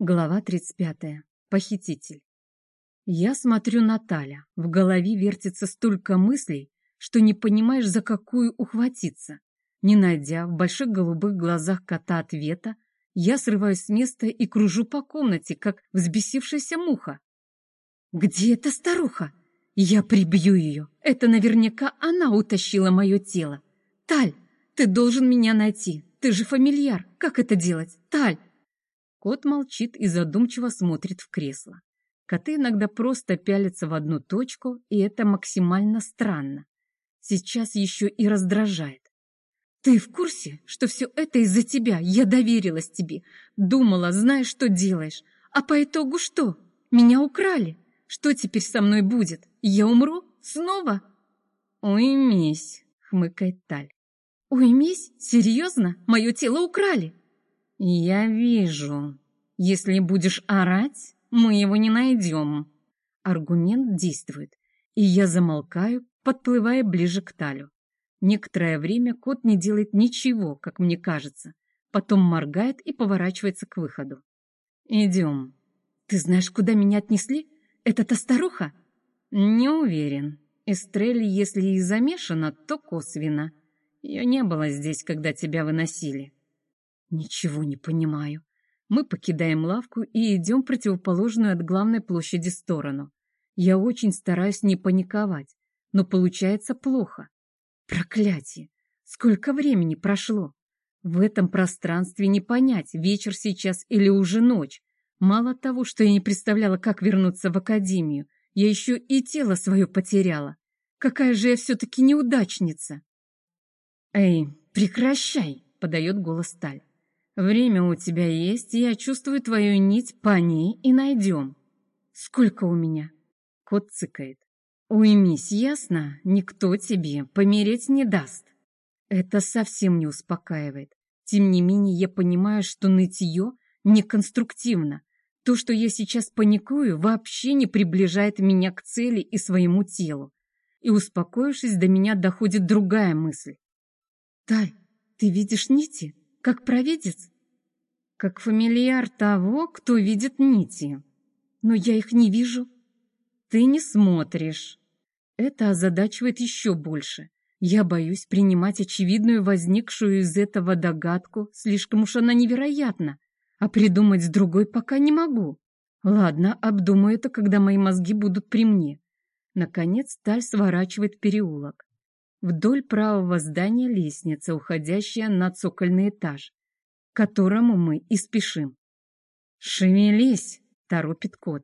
Глава 35. Похититель. Я смотрю на Таля. В голове вертится столько мыслей, что не понимаешь, за какую ухватиться. Не найдя в больших голубых глазах кота ответа, я срываюсь с места и кружу по комнате, как взбесившаяся муха. «Где эта старуха? Я прибью ее. Это наверняка она утащила мое тело. Таль, ты должен меня найти. Ты же фамильяр. Как это делать? Таль, Кот молчит и задумчиво смотрит в кресло. Коты иногда просто пялятся в одну точку, и это максимально странно. Сейчас еще и раздражает. «Ты в курсе, что все это из-за тебя? Я доверилась тебе. Думала, знаешь, что делаешь. А по итогу что? Меня украли. Что теперь со мной будет? Я умру? Снова?» «Уймись», — хмыкает Таль. «Уймись? Серьезно? Мое тело украли?» «Я вижу. Если будешь орать, мы его не найдем». Аргумент действует, и я замолкаю, подплывая ближе к Талю. Некоторое время кот не делает ничего, как мне кажется, потом моргает и поворачивается к выходу. «Идем». «Ты знаешь, куда меня отнесли? Это та старуха?» «Не уверен. Эстрель, если и замешана, то косвенно. Ее не было здесь, когда тебя выносили». Ничего не понимаю. Мы покидаем лавку и идем противоположную от главной площади сторону. Я очень стараюсь не паниковать, но получается плохо. Проклятие! Сколько времени прошло? В этом пространстве не понять, вечер сейчас или уже ночь. Мало того, что я не представляла, как вернуться в академию, я еще и тело свое потеряла. Какая же я все-таки неудачница! «Эй, прекращай!» — подает голос Таль. Время у тебя есть, я чувствую твою нить по ней и найдем. Сколько у меня? Кот цыкает. Уймись, ясно? Никто тебе помереть не даст. Это совсем не успокаивает. Тем не менее, я понимаю, что нытье неконструктивно. То, что я сейчас паникую, вообще не приближает меня к цели и своему телу. И, успокоившись, до меня доходит другая мысль. «Таль, ты видишь нити?» Как провидец, как фамильяр того, кто видит нити. Но я их не вижу. Ты не смотришь. Это озадачивает еще больше. Я боюсь принимать очевидную возникшую из этого догадку, слишком уж она невероятна, а придумать другой пока не могу. Ладно, обдумаю это, когда мои мозги будут при мне. Наконец Таль сворачивает переулок. Вдоль правого здания лестница, уходящая на цокольный этаж, к которому мы и спешим. «Шевелись!» — торопит кот.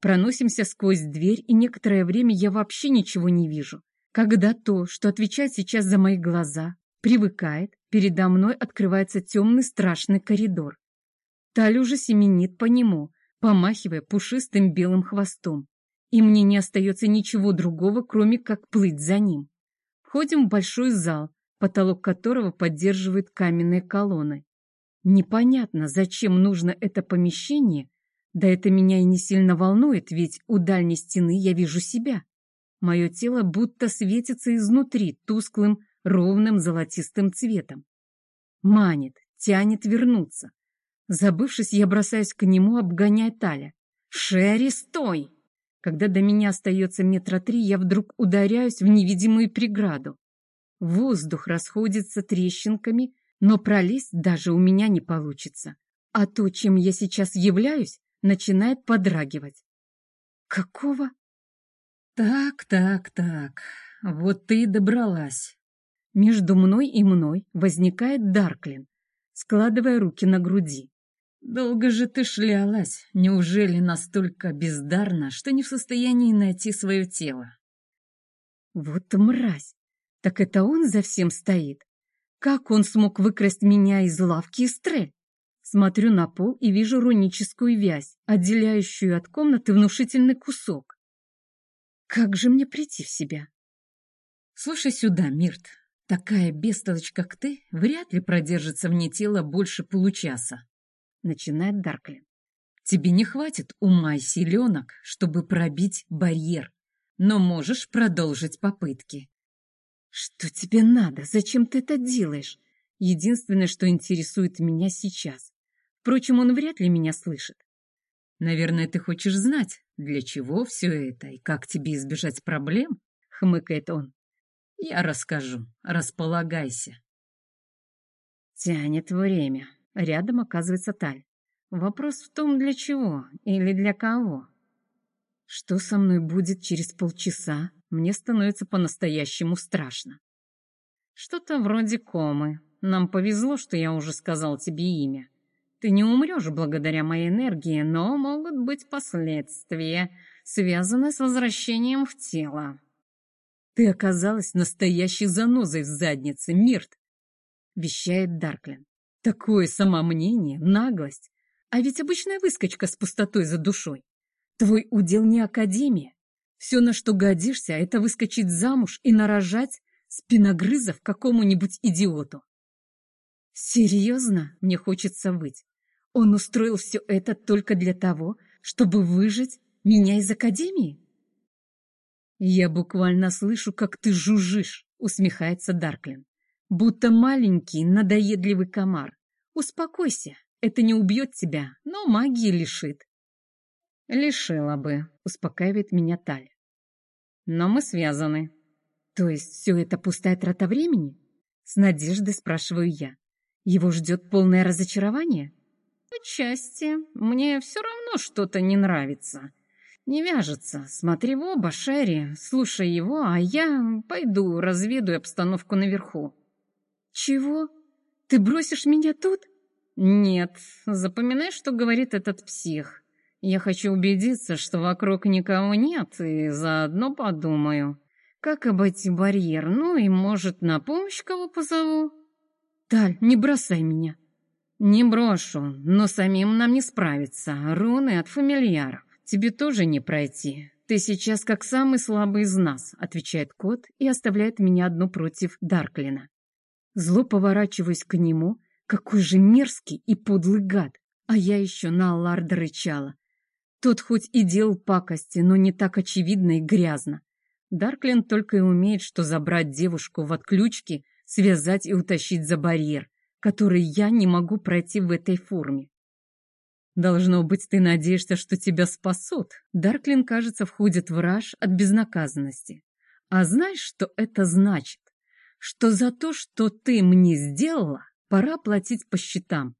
Проносимся сквозь дверь, и некоторое время я вообще ничего не вижу. Когда то, что отвечает сейчас за мои глаза, привыкает, передо мной открывается темный страшный коридор. Таль уже семенит по нему, помахивая пушистым белым хвостом. И мне не остается ничего другого, кроме как плыть за ним. Входим в большой зал, потолок которого поддерживает каменные колонны. Непонятно, зачем нужно это помещение, да это меня и не сильно волнует, ведь у дальней стены я вижу себя. Мое тело будто светится изнутри тусклым, ровным золотистым цветом. Манит, тянет вернуться. Забывшись, я бросаюсь к нему, обгоняя Таля. «Шерри, стой!» Когда до меня остается метра три, я вдруг ударяюсь в невидимую преграду. Воздух расходится трещинками, но пролезть даже у меня не получится. А то, чем я сейчас являюсь, начинает подрагивать. Какого? Так, так, так, вот ты и добралась. Между мной и мной возникает Дарклин, складывая руки на груди. «Долго же ты шлялась. Неужели настолько бездарно, что не в состоянии найти свое тело?» «Вот мразь! Так это он за всем стоит? Как он смог выкрасть меня из лавки Эстрель?» Смотрю на пол и вижу руническую вязь, отделяющую от комнаты внушительный кусок. Как же мне прийти в себя? Слушай сюда, Мирт, такая бестолочь, как ты, вряд ли продержится вне тела больше получаса начинает Дарклин. Тебе не хватит ума и силенок, чтобы пробить барьер, но можешь продолжить попытки. Что тебе надо? Зачем ты это делаешь? Единственное, что интересует меня сейчас. Впрочем, он вряд ли меня слышит. Наверное, ты хочешь знать, для чего все это и как тебе избежать проблем? Хмыкает он. Я расскажу. Располагайся. Тянет время. Рядом оказывается Таль. Вопрос в том, для чего или для кого. Что со мной будет через полчаса, мне становится по-настоящему страшно. Что-то вроде комы. Нам повезло, что я уже сказал тебе имя. Ты не умрешь благодаря моей энергии, но могут быть последствия, связанные с возвращением в тело. Ты оказалась настоящей занозой в заднице, Мирт, вещает Дарклин. Такое самомнение, наглость. А ведь обычная выскочка с пустотой за душой. Твой удел не академия. Все, на что годишься, это выскочить замуж и нарожать спиногрызов какому-нибудь идиоту. Серьезно, мне хочется выть. Он устроил все это только для того, чтобы выжить меня из академии? Я буквально слышу, как ты жужжишь, усмехается Дарклин. Будто маленький, надоедливый комар. Успокойся, это не убьет тебя, но магии лишит. Лишила бы, успокаивает меня Таль. Но мы связаны. То есть все это пустая трата времени? С надеждой спрашиваю я. Его ждет полное разочарование? Отчасти. Мне все равно что-то не нравится. Не вяжется. Смотри в оба, Шерри, слушай его, а я пойду разведаю обстановку наверху. Чего? Ты бросишь меня тут? Нет, запоминай, что говорит этот псих. Я хочу убедиться, что вокруг никого нет, и заодно подумаю, как обойти барьер, ну и, может, на помощь кого позову? Таль, не бросай меня. Не брошу, но самим нам не справиться. Руны от фамильяров. Тебе тоже не пройти. Ты сейчас как самый слабый из нас, отвечает кот и оставляет меня одну против Дарклина. Зло поворачиваюсь к нему. Какой же мерзкий и подлый гад. А я еще на Алларда рычала. Тот хоть и делал пакости, но не так очевидно и грязно. Дарклин только и умеет, что забрать девушку в отключке, связать и утащить за барьер, который я не могу пройти в этой форме. Должно быть, ты надеешься, что тебя спасут. Дарклин, кажется, входит в раж от безнаказанности. А знаешь, что это значит? Что за то, что ты мне сделала, пора платить по счетам.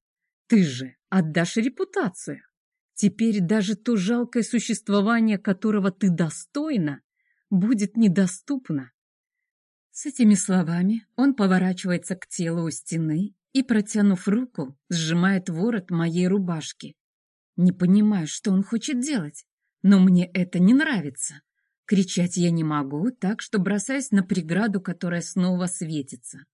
Ты же отдашь репутацию. Теперь даже то жалкое существование, которого ты достойна, будет недоступно. С этими словами он поворачивается к телу у стены и, протянув руку, сжимает ворот моей рубашки. Не понимаю, что он хочет делать, но мне это не нравится. Кричать я не могу, так что бросаюсь на преграду, которая снова светится.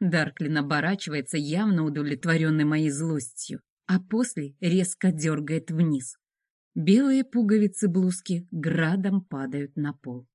Дарклин оборачивается, явно удовлетворенный моей злостью, а после резко дергает вниз. Белые пуговицы блузки градом падают на пол.